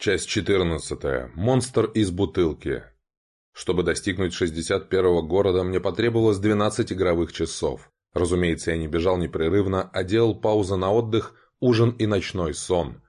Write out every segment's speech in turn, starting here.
Часть 14. Монстр из бутылки. Чтобы достигнуть 61-го города, мне потребовалось 12 игровых часов. Разумеется, я не бежал непрерывно, а делал паузы на отдых, ужин и ночной сон.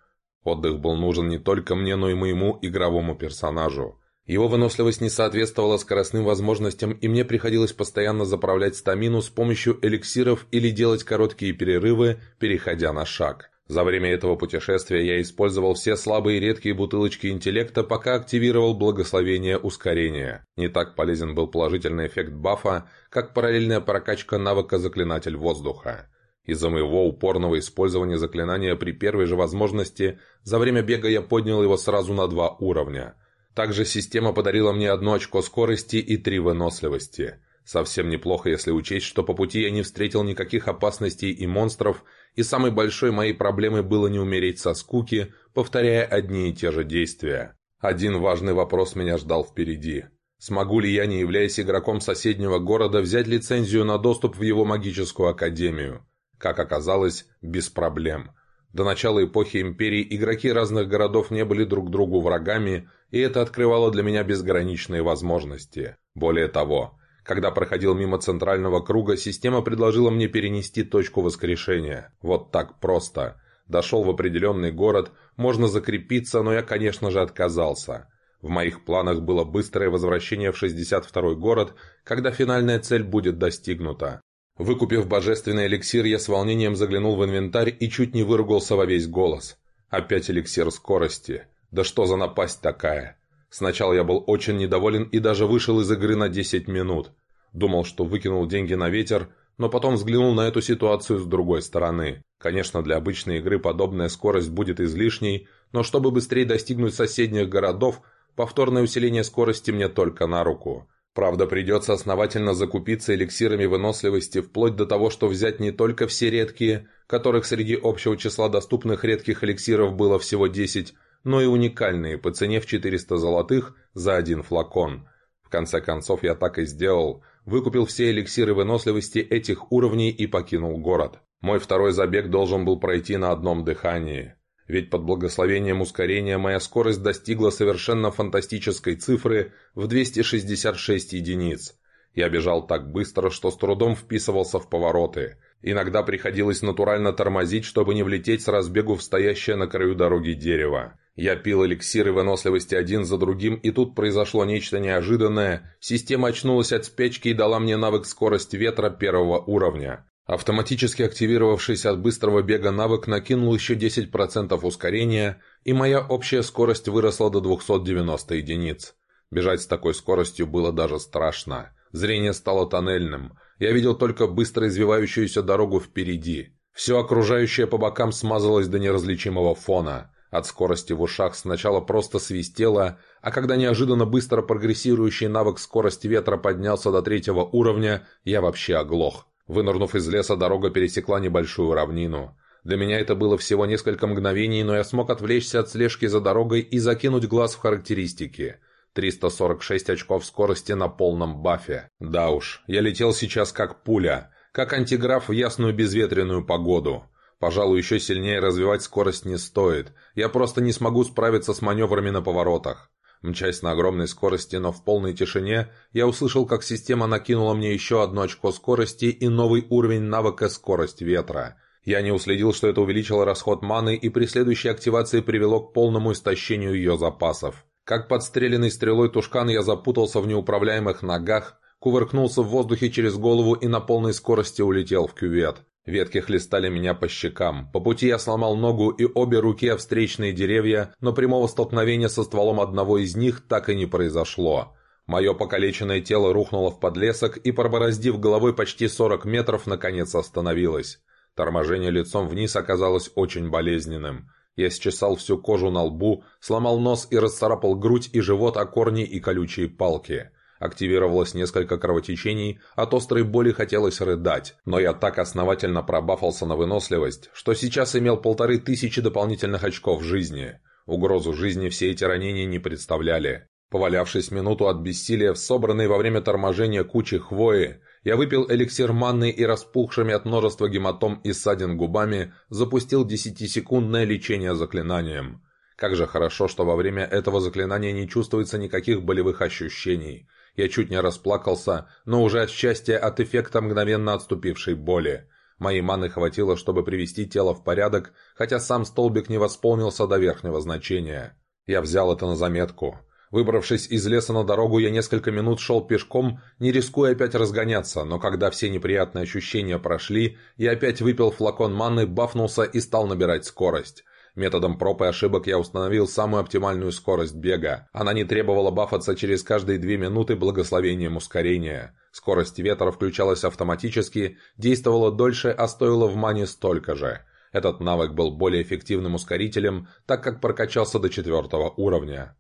Отдых был нужен не только мне, но и моему игровому персонажу. Его выносливость не соответствовала скоростным возможностям, и мне приходилось постоянно заправлять стамину с помощью эликсиров или делать короткие перерывы, переходя на шаг. За время этого путешествия я использовал все слабые и редкие бутылочки интеллекта, пока активировал благословение ускорения. Не так полезен был положительный эффект бафа, как параллельная прокачка навыка «Заклинатель воздуха». Из-за моего упорного использования заклинания при первой же возможности, за время бега я поднял его сразу на два уровня. Также система подарила мне одно очко скорости и три выносливости. Совсем неплохо, если учесть, что по пути я не встретил никаких опасностей и монстров, и самой большой моей проблемой было не умереть со скуки, повторяя одни и те же действия. Один важный вопрос меня ждал впереди. Смогу ли я, не являясь игроком соседнего города, взять лицензию на доступ в его магическую академию? Как оказалось, без проблем. До начала эпохи Империи игроки разных городов не были друг другу врагами, и это открывало для меня безграничные возможности. Более того, когда проходил мимо центрального круга, система предложила мне перенести точку воскрешения. Вот так просто. Дошел в определенный город, можно закрепиться, но я, конечно же, отказался. В моих планах было быстрое возвращение в 62-й город, когда финальная цель будет достигнута. Выкупив божественный эликсир, я с волнением заглянул в инвентарь и чуть не выругался во весь голос. Опять эликсир скорости. Да что за напасть такая? Сначала я был очень недоволен и даже вышел из игры на 10 минут. Думал, что выкинул деньги на ветер, но потом взглянул на эту ситуацию с другой стороны. Конечно, для обычной игры подобная скорость будет излишней, но чтобы быстрее достигнуть соседних городов, повторное усиление скорости мне только на руку. Правда, придется основательно закупиться эликсирами выносливости, вплоть до того, что взять не только все редкие, которых среди общего числа доступных редких эликсиров было всего 10, но и уникальные по цене в 400 золотых за один флакон. В конце концов, я так и сделал. Выкупил все эликсиры выносливости этих уровней и покинул город. Мой второй забег должен был пройти на одном дыхании. Ведь под благословением ускорения моя скорость достигла совершенно фантастической цифры в 266 единиц. Я бежал так быстро, что с трудом вписывался в повороты. Иногда приходилось натурально тормозить, чтобы не влететь с разбегу в стоящее на краю дороги дерево. Я пил эликсиры выносливости один за другим, и тут произошло нечто неожиданное. Система очнулась от спячки и дала мне навык скорость ветра первого уровня. Автоматически активировавшийся от быстрого бега навык накинул еще 10% ускорения, и моя общая скорость выросла до 290 единиц. Бежать с такой скоростью было даже страшно. Зрение стало тоннельным. Я видел только быстро извивающуюся дорогу впереди. Все окружающее по бокам смазалось до неразличимого фона. От скорости в ушах сначала просто свистело, а когда неожиданно быстро прогрессирующий навык скорости ветра поднялся до третьего уровня, я вообще оглох. Вынырнув из леса, дорога пересекла небольшую равнину. Для меня это было всего несколько мгновений, но я смог отвлечься от слежки за дорогой и закинуть глаз в характеристики. 346 очков скорости на полном бафе. Да уж, я летел сейчас как пуля, как антиграф в ясную безветренную погоду. Пожалуй, еще сильнее развивать скорость не стоит. Я просто не смогу справиться с маневрами на поворотах. Мчась на огромной скорости, но в полной тишине, я услышал, как система накинула мне еще одно очко скорости и новый уровень навыка «Скорость ветра». Я не уследил, что это увеличило расход маны и при следующей активации привело к полному истощению ее запасов. Как подстреленный стрелой тушкан я запутался в неуправляемых ногах, кувыркнулся в воздухе через голову и на полной скорости улетел в кювет. Ветки хлестали меня по щекам. По пути я сломал ногу и обе руки о встречные деревья, но прямого столкновения со стволом одного из них так и не произошло. Мое покалеченное тело рухнуло в подлесок и, пробороздив головой почти 40 метров, наконец остановилось. Торможение лицом вниз оказалось очень болезненным. Я счесал всю кожу на лбу, сломал нос и расцарапал грудь и живот о корни и колючие палки. Активировалось несколько кровотечений, от острой боли хотелось рыдать, но я так основательно пробафался на выносливость, что сейчас имел полторы тысячи дополнительных очков жизни. Угрозу жизни все эти ранения не представляли. Повалявшись минуту от бессилия в собранной во время торможения кучи хвои, я выпил эликсир манны и распухшими от множества гематом и ссадин губами запустил десятисекундное лечение заклинанием. Как же хорошо, что во время этого заклинания не чувствуется никаких болевых ощущений. Я чуть не расплакался, но уже от счастья от эффекта мгновенно отступившей боли. Моей маны хватило, чтобы привести тело в порядок, хотя сам столбик не восполнился до верхнего значения. Я взял это на заметку. Выбравшись из леса на дорогу, я несколько минут шел пешком, не рискуя опять разгоняться, но когда все неприятные ощущения прошли, я опять выпил флакон маны, бафнулся и стал набирать скорость. Методом проб и ошибок я установил самую оптимальную скорость бега. Она не требовала бафаться через каждые две минуты благословением ускорения. Скорость ветра включалась автоматически, действовала дольше, а стоила в мане столько же. Этот навык был более эффективным ускорителем, так как прокачался до четвертого уровня.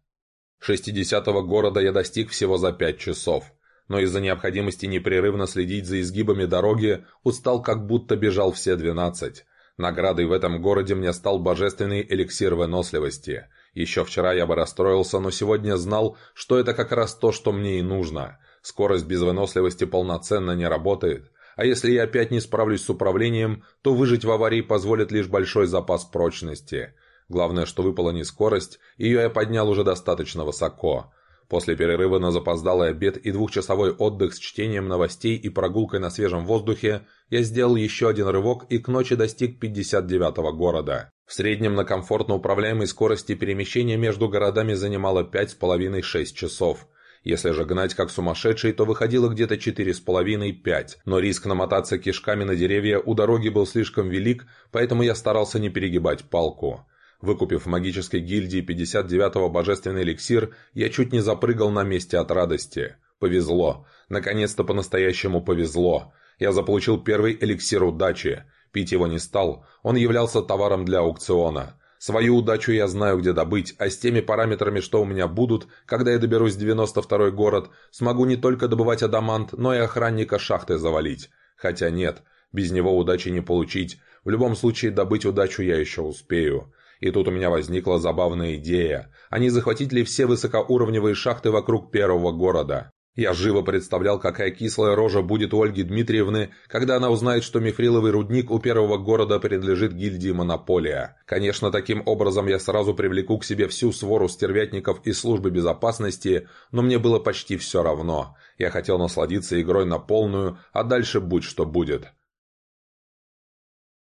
60-го города я достиг всего за 5 часов, но из-за необходимости непрерывно следить за изгибами дороги, устал как будто бежал все 12. Наградой в этом городе мне стал божественный эликсир выносливости. Еще вчера я бы расстроился, но сегодня знал, что это как раз то, что мне и нужно. Скорость без выносливости полноценно не работает. А если я опять не справлюсь с управлением, то выжить в аварии позволит лишь большой запас прочности. Главное, что выпала не скорость, ее я поднял уже достаточно высоко. После перерыва на запоздалый обед и двухчасовой отдых с чтением новостей и прогулкой на свежем воздухе, я сделал еще один рывок и к ночи достиг 59-го города. В среднем на комфортно управляемой скорости перемещение между городами занимало 5,5-6 часов. Если же гнать как сумасшедший, то выходило где-то 4,5-5, но риск намотаться кишками на деревья у дороги был слишком велик, поэтому я старался не перегибать палку. Выкупив в магической гильдии 59-го божественный эликсир, я чуть не запрыгал на месте от радости. Повезло. Наконец-то по-настоящему повезло. Я заполучил первый эликсир удачи. Пить его не стал. Он являлся товаром для аукциона. Свою удачу я знаю, где добыть, а с теми параметрами, что у меня будут, когда я доберусь в 92-й город, смогу не только добывать адамант, но и охранника шахты завалить. Хотя нет, без него удачи не получить. В любом случае добыть удачу я еще успею. И тут у меня возникла забавная идея. А не захватить ли все высокоуровневые шахты вокруг первого города? Я живо представлял, какая кислая рожа будет у Ольги Дмитриевны, когда она узнает, что мифриловый рудник у первого города принадлежит гильдии «Монополия». Конечно, таким образом я сразу привлеку к себе всю свору стервятников из службы безопасности, но мне было почти все равно. Я хотел насладиться игрой на полную, а дальше будь что будет.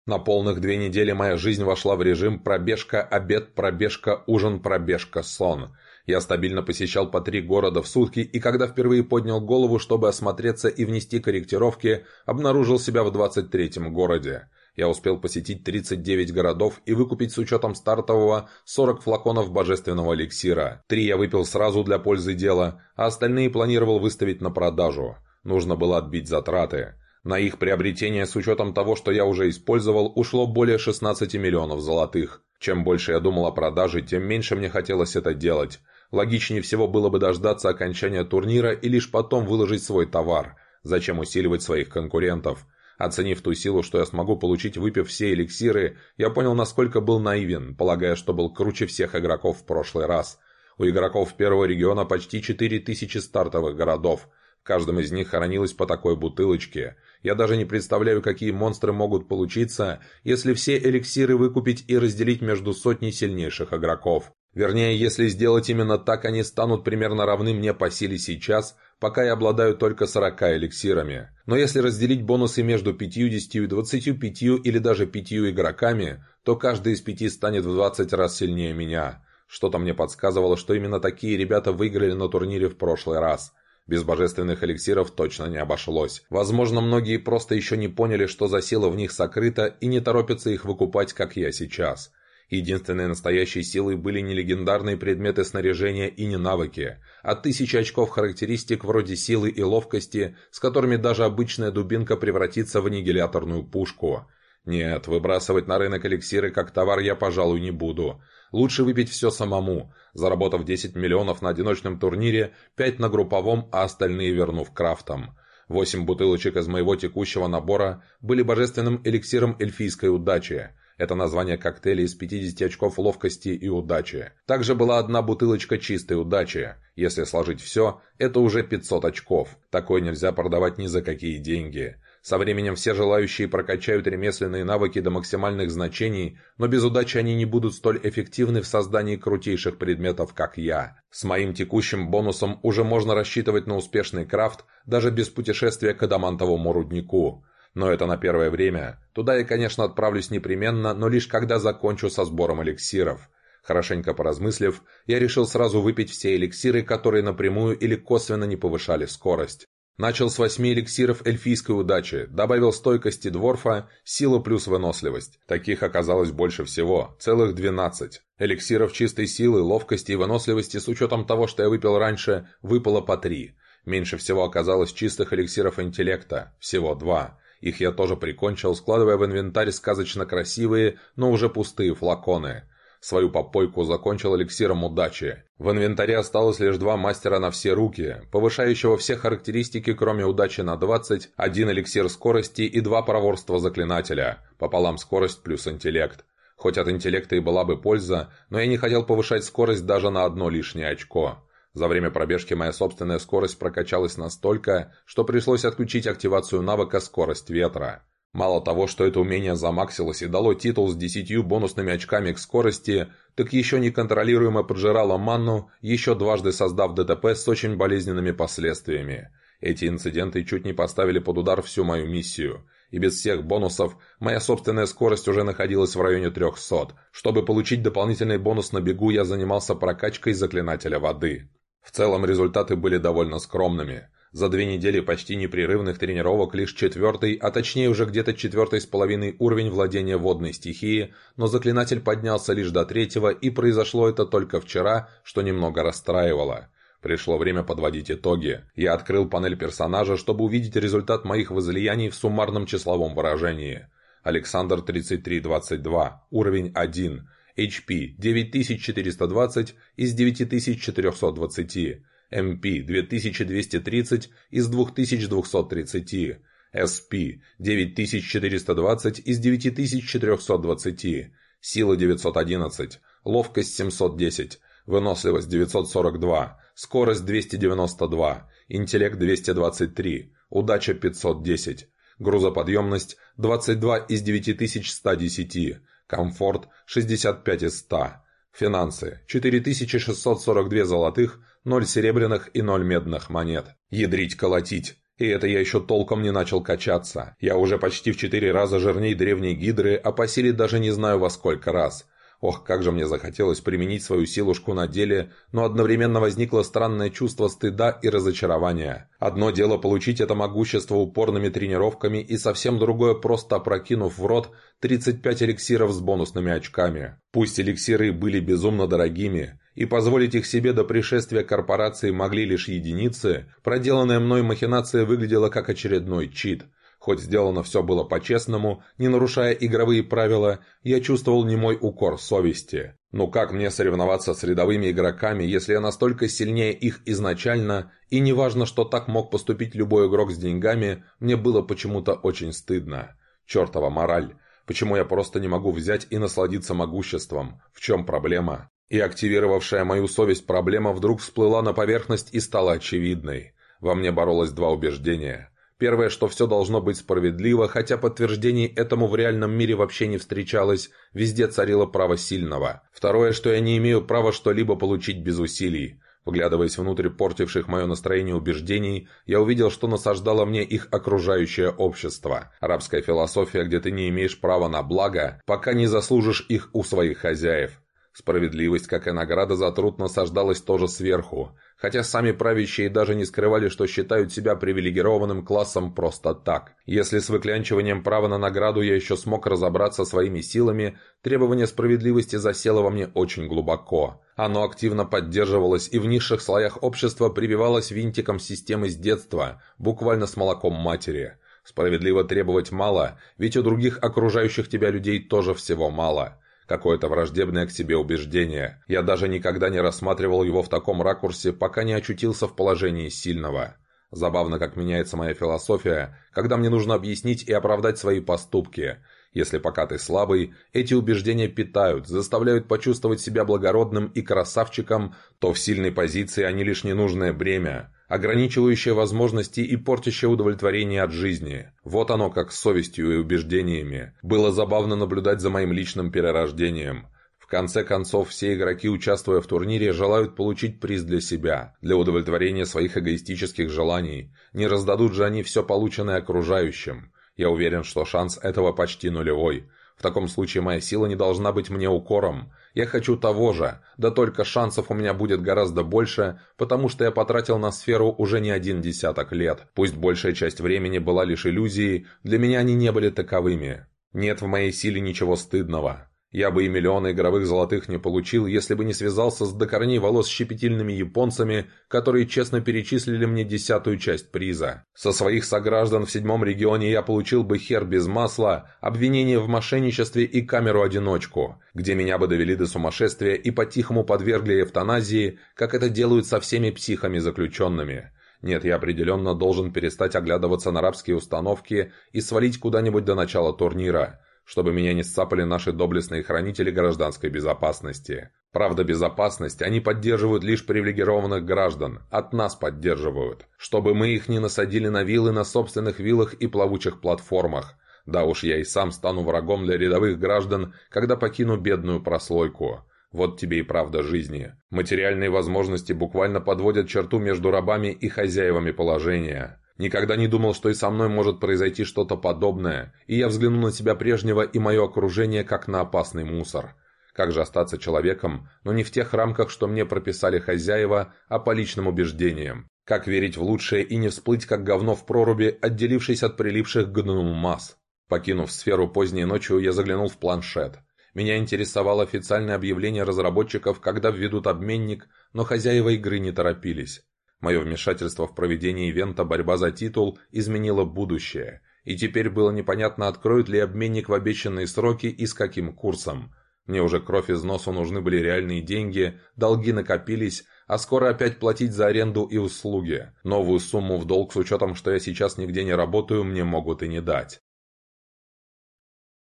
На полных две недели моя жизнь вошла в режим пробежка, обед, пробежка, ужин, пробежка, сон. Я стабильно посещал по три города в сутки, и когда впервые поднял голову, чтобы осмотреться и внести корректировки, обнаружил себя в 23-м городе. Я успел посетить 39 городов и выкупить с учетом стартового 40 флаконов божественного эликсира. Три я выпил сразу для пользы дела, а остальные планировал выставить на продажу. Нужно было отбить затраты. На их приобретение с учетом того, что я уже использовал, ушло более 16 миллионов золотых. Чем больше я думал о продаже, тем меньше мне хотелось это делать. Логичнее всего было бы дождаться окончания турнира и лишь потом выложить свой товар. Зачем усиливать своих конкурентов? Оценив ту силу, что я смогу получить, выпив все эликсиры, я понял, насколько был наивен, полагая, что был круче всех игроков в прошлый раз. У игроков первого региона почти 4000 стартовых городов. Каждом из них хоронилось по такой бутылочке. Я даже не представляю, какие монстры могут получиться, если все эликсиры выкупить и разделить между сотней сильнейших игроков. Вернее, если сделать именно так, они станут примерно равны мне по силе сейчас, пока я обладаю только 40 эликсирами. Но если разделить бонусы между 50, 25 или даже 5 игроками, то каждый из пяти станет в 20 раз сильнее меня. Что-то мне подсказывало, что именно такие ребята выиграли на турнире в прошлый раз. Без божественных эликсиров точно не обошлось. Возможно, многие просто еще не поняли, что за сила в них сокрыта, и не торопятся их выкупать, как я сейчас. Единственной настоящей силой были не легендарные предметы снаряжения и не навыки, а тысячи очков характеристик вроде силы и ловкости, с которыми даже обычная дубинка превратится в аннигиляторную пушку. Нет, выбрасывать на рынок эликсиры как товар я, пожалуй, не буду. Лучше выпить все самому, заработав 10 миллионов на одиночном турнире, 5 на групповом, а остальные вернув крафтом. Восемь бутылочек из моего текущего набора были божественным эликсиром эльфийской удачи. Это название коктейля из 50 очков ловкости и удачи. Также была одна бутылочка чистой удачи. Если сложить все, это уже 500 очков. Такое нельзя продавать ни за какие деньги. Со временем все желающие прокачают ремесленные навыки до максимальных значений, но без удачи они не будут столь эффективны в создании крутейших предметов, как я. С моим текущим бонусом уже можно рассчитывать на успешный крафт, даже без путешествия к адамантовому руднику. Но это на первое время. Туда я, конечно, отправлюсь непременно, но лишь когда закончу со сбором эликсиров. Хорошенько поразмыслив, я решил сразу выпить все эликсиры, которые напрямую или косвенно не повышали скорость. Начал с восьми эликсиров эльфийской удачи, добавил стойкости дворфа, силу плюс выносливость. Таких оказалось больше всего, целых двенадцать. Эликсиров чистой силы, ловкости и выносливости с учетом того, что я выпил раньше, выпало по три. Меньше всего оказалось чистых эликсиров интеллекта, всего два. Их я тоже прикончил, складывая в инвентарь сказочно красивые, но уже пустые флаконы. Свою попойку закончил эликсиром удачи. В инвентаре осталось лишь два мастера на все руки, повышающего все характеристики, кроме удачи на 20, один эликсир скорости и два проворства заклинателя, пополам скорость плюс интеллект. Хоть от интеллекта и была бы польза, но я не хотел повышать скорость даже на одно лишнее очко. За время пробежки моя собственная скорость прокачалась настолько, что пришлось отключить активацию навыка «Скорость ветра». Мало того, что это умение замаксилось и дало титул с десятью бонусными очками к скорости, так еще неконтролируемо поджирало манну, еще дважды создав ДТП с очень болезненными последствиями. Эти инциденты чуть не поставили под удар всю мою миссию. И без всех бонусов, моя собственная скорость уже находилась в районе 300. Чтобы получить дополнительный бонус на бегу, я занимался прокачкой заклинателя воды. В целом результаты были довольно скромными. За две недели почти непрерывных тренировок лишь четвертый, а точнее уже где-то четвертый с половиной уровень владения водной стихией, но заклинатель поднялся лишь до третьего, и произошло это только вчера, что немного расстраивало. Пришло время подводить итоги. Я открыл панель персонажа, чтобы увидеть результат моих возлияний в суммарном числовом выражении. Александр 3322, уровень 1, HP 9420 из 9420. МП 2230 из 2230, СП 9420 из 9420, сила 911, ловкость 710, выносливость 942, скорость 292, интеллект 223, удача 510, грузоподъемность 22 из 9110, комфорт 65 из 100, финансы 4642 золотых, Ноль серебряных и ноль медных монет. Ядрить-колотить. И это я еще толком не начал качаться. Я уже почти в четыре раза жирней древней гидры, а по силе даже не знаю во сколько раз. Ох, как же мне захотелось применить свою силушку на деле, но одновременно возникло странное чувство стыда и разочарования. Одно дело получить это могущество упорными тренировками и совсем другое просто опрокинув в рот 35 эликсиров с бонусными очками. Пусть эликсиры были безумно дорогими, и позволить их себе до пришествия корпорации могли лишь единицы, проделанная мной махинация выглядела как очередной чит – Хоть сделано все было по-честному, не нарушая игровые правила, я чувствовал немой укор совести. Ну как мне соревноваться с рядовыми игроками, если я настолько сильнее их изначально, и неважно, что так мог поступить любой игрок с деньгами, мне было почему-то очень стыдно. Чертова мораль. Почему я просто не могу взять и насладиться могуществом? В чем проблема? И активировавшая мою совесть проблема вдруг всплыла на поверхность и стала очевидной. Во мне боролось два убеждения – Первое, что все должно быть справедливо, хотя подтверждений этому в реальном мире вообще не встречалось, везде царило право сильного. Второе, что я не имею права что-либо получить без усилий. Вглядываясь внутрь портивших мое настроение убеждений, я увидел, что насаждало мне их окружающее общество. Арабская философия, где ты не имеешь права на благо, пока не заслужишь их у своих хозяев. Справедливость, как и награда за труд, насаждалась тоже сверху хотя сами правящие даже не скрывали, что считают себя привилегированным классом просто так. Если с выклянчиванием права на награду я еще смог разобраться своими силами, требование справедливости засело во мне очень глубоко. Оно активно поддерживалось и в низших слоях общества прививалось винтиком системы с детства, буквально с молоком матери. Справедливо требовать мало, ведь у других окружающих тебя людей тоже всего мало какое-то враждебное к себе убеждение. Я даже никогда не рассматривал его в таком ракурсе, пока не очутился в положении сильного. Забавно, как меняется моя философия, когда мне нужно объяснить и оправдать свои поступки. Если пока ты слабый, эти убеждения питают, заставляют почувствовать себя благородным и красавчиком, то в сильной позиции они лишь ненужное бремя. Ограничивающее возможности и портящее удовлетворение от жизни. Вот оно как с совестью и убеждениями. Было забавно наблюдать за моим личным перерождением. В конце концов, все игроки, участвуя в турнире, желают получить приз для себя, для удовлетворения своих эгоистических желаний. Не раздадут же они все полученное окружающим. Я уверен, что шанс этого почти нулевой. В таком случае моя сила не должна быть мне укором. Я хочу того же, да только шансов у меня будет гораздо больше, потому что я потратил на сферу уже не один десяток лет. Пусть большая часть времени была лишь иллюзией, для меня они не были таковыми. Нет в моей силе ничего стыдного. Я бы и миллионы игровых золотых не получил, если бы не связался с до корней волос щепетильными японцами, которые честно перечислили мне десятую часть приза. Со своих сограждан в седьмом регионе я получил бы хер без масла, обвинение в мошенничестве и камеру-одиночку, где меня бы довели до сумасшествия и по-тихому подвергли эвтаназии, как это делают со всеми психами-заключенными. Нет, я определенно должен перестать оглядываться на рабские установки и свалить куда-нибудь до начала турнира чтобы меня не сцапали наши доблестные хранители гражданской безопасности. Правда, безопасность они поддерживают лишь привилегированных граждан, от нас поддерживают, чтобы мы их не насадили на вилы на собственных виллах и плавучих платформах. Да уж я и сам стану врагом для рядовых граждан, когда покину бедную прослойку. Вот тебе и правда жизни. Материальные возможности буквально подводят черту между рабами и хозяевами положения. Никогда не думал, что и со мной может произойти что-то подобное, и я взглянул на себя прежнего и мое окружение как на опасный мусор. Как же остаться человеком, но не в тех рамках, что мне прописали хозяева, а по личным убеждениям? Как верить в лучшее и не всплыть, как говно в проруби, отделившись от прилипших к дну масс? Покинув сферу поздней ночью, я заглянул в планшет. Меня интересовало официальное объявление разработчиков, когда введут обменник, но хозяева игры не торопились. Мое вмешательство в проведение ивента «Борьба за титул» изменило будущее, и теперь было непонятно, откроют ли обменник в обещанные сроки и с каким курсом. Мне уже кровь из носу нужны были реальные деньги, долги накопились, а скоро опять платить за аренду и услуги. Новую сумму в долг с учетом, что я сейчас нигде не работаю, мне могут и не дать.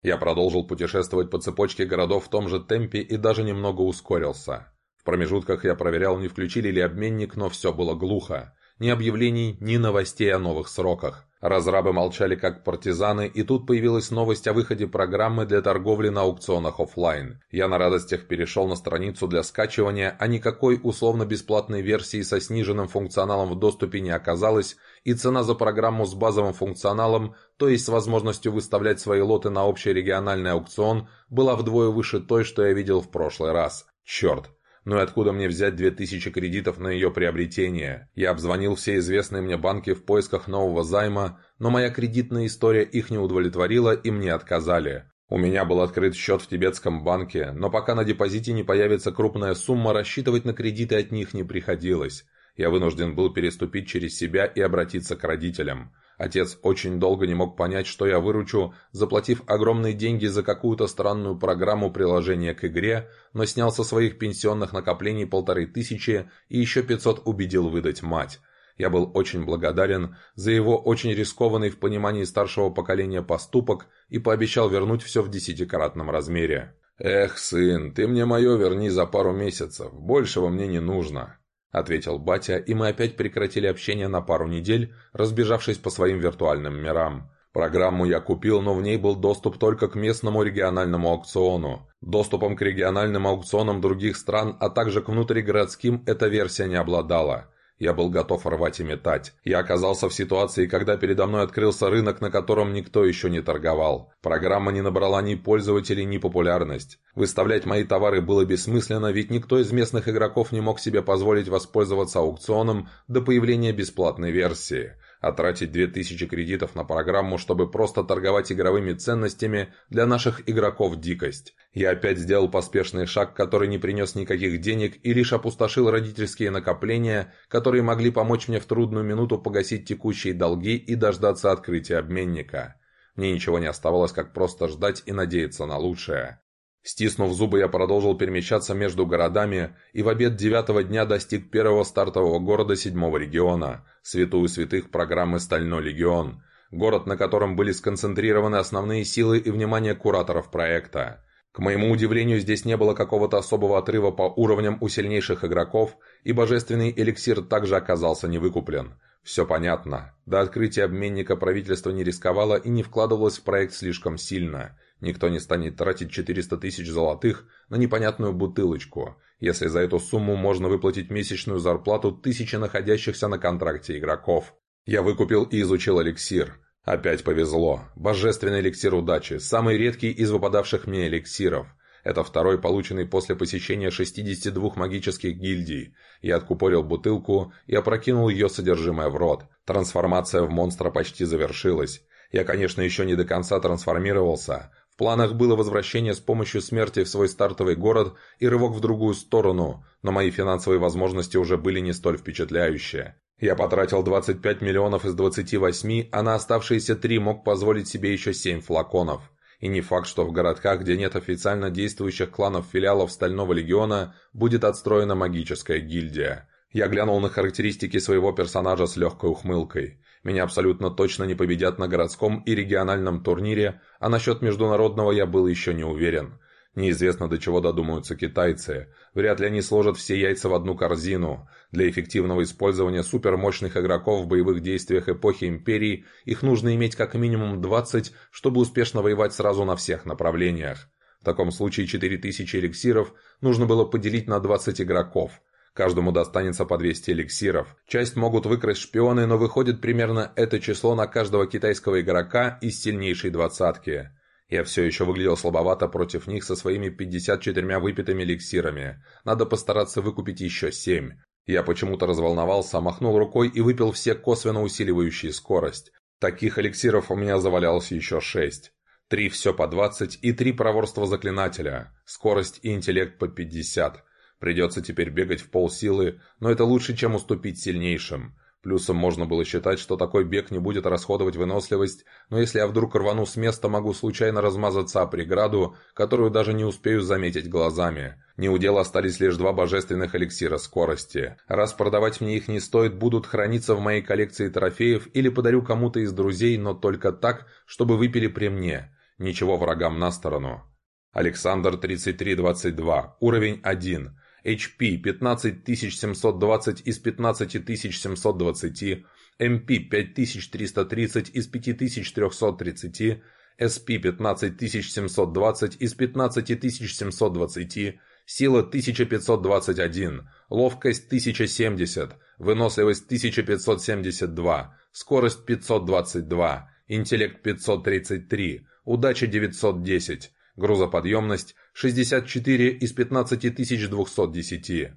Я продолжил путешествовать по цепочке городов в том же темпе и даже немного ускорился. В промежутках я проверял, не включили ли обменник, но все было глухо. Ни объявлений, ни новостей о новых сроках. Разрабы молчали как партизаны, и тут появилась новость о выходе программы для торговли на аукционах офлайн. Я на радостях перешел на страницу для скачивания, а никакой условно-бесплатной версии со сниженным функционалом в доступе не оказалось, и цена за программу с базовым функционалом, то есть с возможностью выставлять свои лоты на общий региональный аукцион, была вдвое выше той, что я видел в прошлый раз. Черт! Ну и откуда мне взять 2000 кредитов на ее приобретение? Я обзвонил все известные мне банки в поисках нового займа, но моя кредитная история их не удовлетворила и мне отказали. У меня был открыт счет в тибетском банке, но пока на депозите не появится крупная сумма, рассчитывать на кредиты от них не приходилось. Я вынужден был переступить через себя и обратиться к родителям. Отец очень долго не мог понять, что я выручу, заплатив огромные деньги за какую-то странную программу приложения к игре, но снял со своих пенсионных накоплений полторы тысячи и еще пятьсот убедил выдать мать. Я был очень благодарен за его очень рискованный в понимании старшего поколения поступок и пообещал вернуть все в десятикратном размере. «Эх, сын, ты мне мое верни за пару месяцев, большего мне не нужно», — ответил батя, и мы опять прекратили общение на пару недель, разбежавшись по своим виртуальным мирам. Программу я купил, но в ней был доступ только к местному региональному аукциону. Доступом к региональным аукционам других стран, а также к внутригородским эта версия не обладала. Я был готов рвать и метать. Я оказался в ситуации, когда передо мной открылся рынок, на котором никто еще не торговал. Программа не набрала ни пользователей, ни популярность. Выставлять мои товары было бессмысленно, ведь никто из местных игроков не мог себе позволить воспользоваться аукционом до появления бесплатной версии а тратить 2000 кредитов на программу, чтобы просто торговать игровыми ценностями, для наших игроков дикость. Я опять сделал поспешный шаг, который не принес никаких денег и лишь опустошил родительские накопления, которые могли помочь мне в трудную минуту погасить текущие долги и дождаться открытия обменника. Мне ничего не оставалось, как просто ждать и надеяться на лучшее. Стиснув зубы, я продолжил перемещаться между городами и в обед девятого дня достиг первого стартового города седьмого региона, святую святых программы «Стальной легион», город, на котором были сконцентрированы основные силы и внимание кураторов проекта. К моему удивлению, здесь не было какого-то особого отрыва по уровням у сильнейших игроков, и божественный эликсир также оказался невыкуплен. Все понятно. До открытия обменника правительство не рисковало и не вкладывалось в проект слишком сильно. Никто не станет тратить 400 тысяч золотых на непонятную бутылочку, если за эту сумму можно выплатить месячную зарплату тысячи находящихся на контракте игроков. Я выкупил и изучил эликсир. Опять повезло. Божественный эликсир удачи, самый редкий из выпадавших мне эликсиров. Это второй, полученный после посещения 62 магических гильдий. Я откупорил бутылку и опрокинул ее содержимое в рот. Трансформация в монстра почти завершилась. Я, конечно, еще не до конца трансформировался. Планах было возвращение с помощью смерти в свой стартовый город и рывок в другую сторону, но мои финансовые возможности уже были не столь впечатляющие. Я потратил 25 миллионов из 28, а на оставшиеся 3 мог позволить себе еще 7 флаконов. И не факт, что в городках, где нет официально действующих кланов-филиалов Стального Легиона, будет отстроена магическая гильдия. Я глянул на характеристики своего персонажа с легкой ухмылкой. Меня абсолютно точно не победят на городском и региональном турнире, а насчет международного я был еще не уверен. Неизвестно, до чего додумаются китайцы. Вряд ли они сложат все яйца в одну корзину. Для эффективного использования супермощных игроков в боевых действиях эпохи Империи их нужно иметь как минимум 20, чтобы успешно воевать сразу на всех направлениях. В таком случае 4000 эликсиров нужно было поделить на 20 игроков. Каждому достанется по 200 эликсиров. Часть могут выкрасть шпионы, но выходит примерно это число на каждого китайского игрока из сильнейшей двадцатки. Я все еще выглядел слабовато против них со своими 54 выпитыми эликсирами. Надо постараться выкупить еще 7. Я почему-то разволновался, махнул рукой и выпил все косвенно усиливающие скорость. Таких эликсиров у меня завалялось еще 6. Три все по 20 и три проворства заклинателя. Скорость и интеллект по 50. Придется теперь бегать в полсилы, но это лучше, чем уступить сильнейшим. Плюсом можно было считать, что такой бег не будет расходовать выносливость, но если я вдруг рвану с места, могу случайно размазаться о преграду, которую даже не успею заметить глазами. Не у дела остались лишь два божественных эликсира скорости. Раз продавать мне их не стоит, будут храниться в моей коллекции трофеев или подарю кому-то из друзей, но только так, чтобы выпили при мне. Ничего врагам на сторону. Александр 3322, уровень 1. HP 15720 из 15720, MP 5330 из 5330, SP 15720 из 15720, сила 1521, ловкость 1070, выносливость 1572, скорость 522, интеллект 533, удача 910, грузоподъемность 64 из 15210.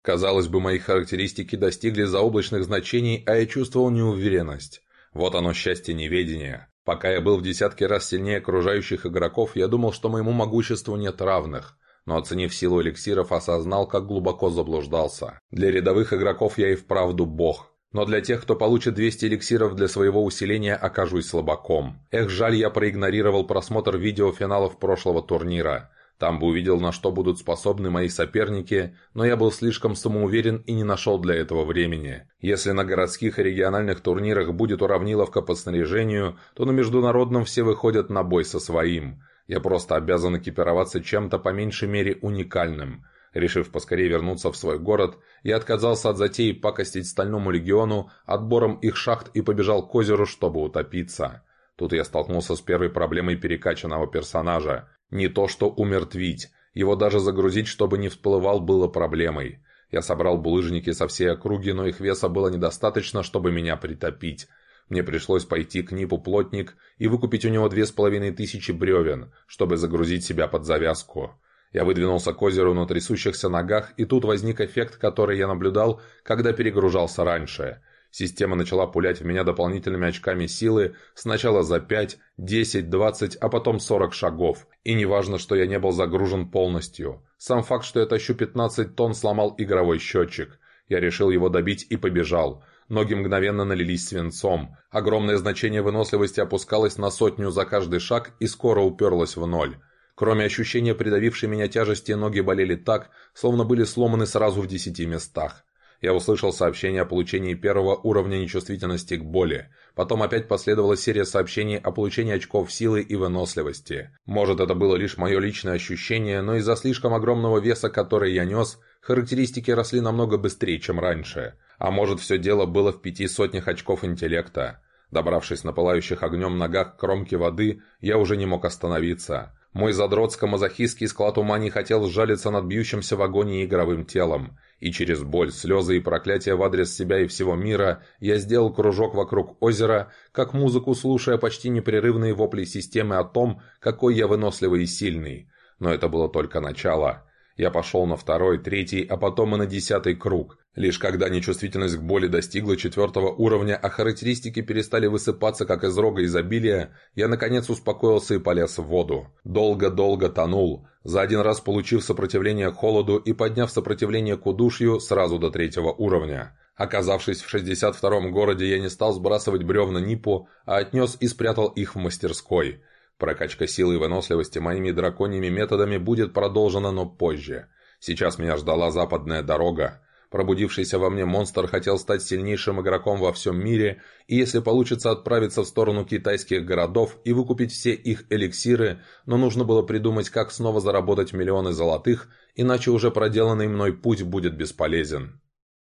Казалось бы, мои характеристики достигли заоблачных значений, а я чувствовал неуверенность. Вот оно счастье неведения. Пока я был в десятки раз сильнее окружающих игроков, я думал, что моему могуществу нет равных. Но оценив силу эликсиров, осознал, как глубоко заблуждался. Для рядовых игроков я и вправду бог. Но для тех, кто получит 200 эликсиров для своего усиления, окажусь слабаком. Эх, жаль, я проигнорировал просмотр видеофиналов прошлого турнира. Там бы увидел, на что будут способны мои соперники, но я был слишком самоуверен и не нашел для этого времени. Если на городских и региональных турнирах будет уравниловка по снаряжению, то на международном все выходят на бой со своим. Я просто обязан экипироваться чем-то по меньшей мере уникальным – Решив поскорее вернуться в свой город, я отказался от затеи пакостить Стальному легиону отбором их шахт и побежал к озеру, чтобы утопиться. Тут я столкнулся с первой проблемой перекачанного персонажа. Не то что умертвить, его даже загрузить, чтобы не всплывал, было проблемой. Я собрал булыжники со всей округи, но их веса было недостаточно, чтобы меня притопить. Мне пришлось пойти к Нипу Плотник и выкупить у него две с половиной тысячи бревен, чтобы загрузить себя под завязку. Я выдвинулся к озеру на трясущихся ногах, и тут возник эффект, который я наблюдал, когда перегружался раньше. Система начала пулять в меня дополнительными очками силы сначала за 5, 10, 20, а потом 40 шагов. И не важно, что я не был загружен полностью. Сам факт, что я тащу 15 тонн, сломал игровой счетчик. Я решил его добить и побежал. Ноги мгновенно налились свинцом. Огромное значение выносливости опускалось на сотню за каждый шаг и скоро уперлось в ноль. Кроме ощущения придавившей меня тяжести, ноги болели так, словно были сломаны сразу в десяти местах. Я услышал сообщение о получении первого уровня нечувствительности к боли. Потом опять последовала серия сообщений о получении очков силы и выносливости. Может, это было лишь мое личное ощущение, но из-за слишком огромного веса, который я нес, характеристики росли намного быстрее, чем раньше. А может, все дело было в пяти сотнях очков интеллекта. Добравшись на пылающих огнем ногах к кромке воды, я уже не мог остановиться. Мой задротско-мазохистский склад ума не хотел сжалиться над бьющимся в агонии игровым телом. И через боль, слезы и проклятия в адрес себя и всего мира я сделал кружок вокруг озера, как музыку слушая почти непрерывные вопли системы о том, какой я выносливый и сильный. Но это было только начало. Я пошел на второй, третий, а потом и на десятый круг. Лишь когда нечувствительность к боли достигла четвертого уровня, а характеристики перестали высыпаться, как из рога изобилия, я наконец успокоился и полез в воду. Долго-долго тонул, за один раз получив сопротивление холоду и подняв сопротивление к удушью сразу до третьего уровня. Оказавшись в 62-м городе, я не стал сбрасывать бревна Нипу, а отнес и спрятал их в мастерской – Прокачка силы и выносливости моими драконьими методами будет продолжена, но позже. Сейчас меня ждала западная дорога. Пробудившийся во мне монстр хотел стать сильнейшим игроком во всем мире, и если получится отправиться в сторону китайских городов и выкупить все их эликсиры, но нужно было придумать, как снова заработать миллионы золотых, иначе уже проделанный мной путь будет бесполезен.